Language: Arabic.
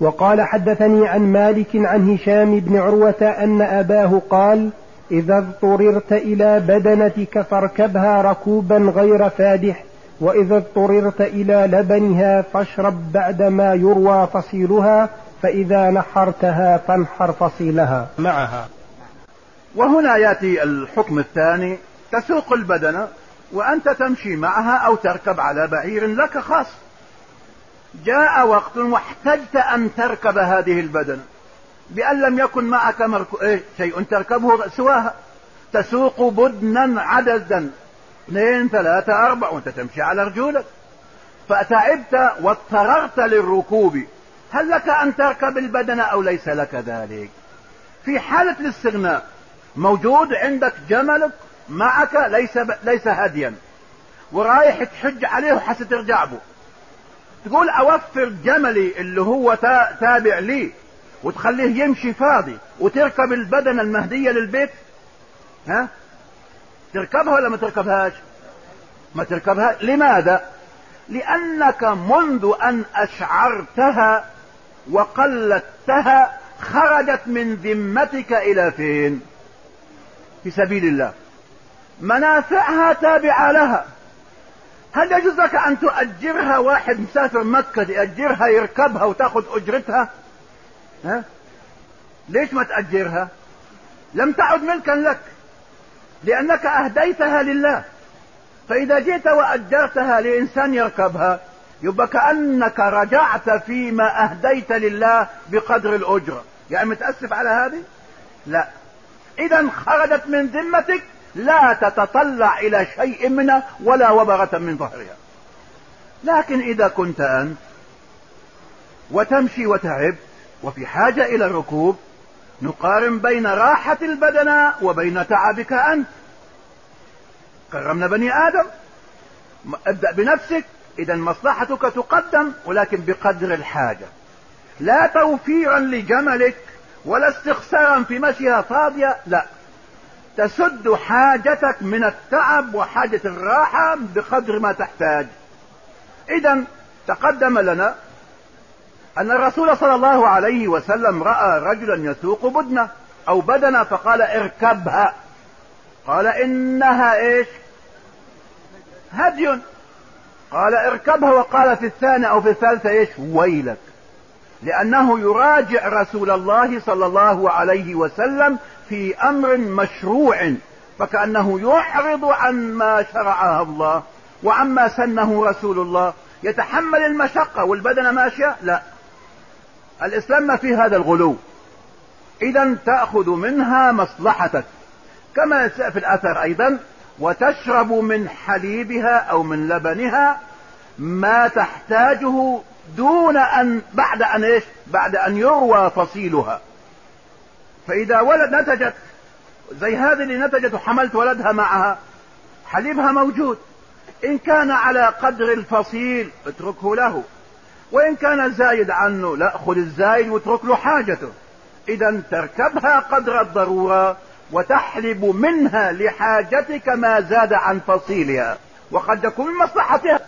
وقال حدثني عن مالك عن هشام بن عروة أن أباه قال إذا اضطررت إلى بدنتك فاركبها ركوبا غير فادح وإذا اضطررت إلى لبنها فاشرب بعدما يروى فصيلها فإذا نحرتها فانحر فصيلها. معها. وهنا يأتي الحكم الثاني تسوق البدنة وأنت تمشي معها أو تركب على بعير لك خاص. جاء وقت واحتجت أن تركب هذه البدنة بأن لم يكن معك مركو... إيه شيء تركبه سواها. تسوق بدنا عددا. اثنين ثلاثة أربعة وأنت تمشي على رجولك. فتعبت واضطررت للركوب. هل لك أن تركب البدن أو ليس لك ذلك؟ في حالة الاستغناء موجود عندك جملك معك ليس ب... ليس هديا. ورايح تحج عليه وحسترجع به. تقول أوفر جملي اللي هو تابع لي وتخليه يمشي فاضي وتركب البدنة المهدية للبيت؟ ها؟ تركبها ولا ما تركبهاش؟ ما تركبها. لماذا؟ لأنك منذ أن أشعرتها وقلدتها خرجت من ذمتك إلى فين؟ في سبيل الله. منافعها تابعة لها. هل يجوز لك أن تؤجرها واحد مسافر مكة يأجرها يركبها وتأخذ أجرتها؟ ها؟ ليش ما تأجرها؟ لم تعد ملكا لك لأنك أهديتها لله. فإذا جئت وأجرتها لإنسان يركبها يبقى كأنك رجعت فيما أهديت لله بقدر الأجرة. يعني متأسف على هذه؟ لا. اذا خرجت من ذمتك لا تتطلع إلى شيء منها ولا وبرة من ظهرها. لكن إذا كنت أنت وتمشي وتعب وفي حاجة إلى الركوب نقارن بين راحة البدن وبين تعبك أنت. كرمنا بني آدم. ابدأ بنفسك. اذا مصلحتك تقدم ولكن بقدر الحاجة. لا توفيرا لجملك ولا استخسارا في مشيها فاضية لا. تسد حاجتك من التعب وحاجة الراحة بقدر ما تحتاج. اذا تقدم لنا أن الرسول صلى الله عليه وسلم رأى رجلا يسوق بدنة أو بدنة فقال اركبها. قال إنها إيش؟ هدي. قال اركبها وقال في الثانية أو في الثالثة إيش؟ ويلك. لأنه يراجع رسول الله صلى الله عليه وسلم في أمر مشروع فكأنه يعرض عن ما شرعه الله وعما سنه رسول الله يتحمل المشقة والبدن ماشية؟ لا. الإسلام ما فيه هذا الغلو. اذا تأخذ منها مصلحتك. كما في الاثر أيضا وتشرب من حليبها أو من لبنها ما تحتاجه دون أن بعد أن إيش؟ بعد أن يروى فصيلها. فإذا ولد نتجت زي هذه اللي نتجت وحملت ولدها معها حليبها موجود. إن كان على قدر الفصيل اتركه له. وإن كان زايد عنه لا خذ الزايد واترك له حاجته. اذا تركبها قدر الضرورة وتحلب منها لحاجتك ما زاد عن فصيلها. وقد يكون من مصلحتها.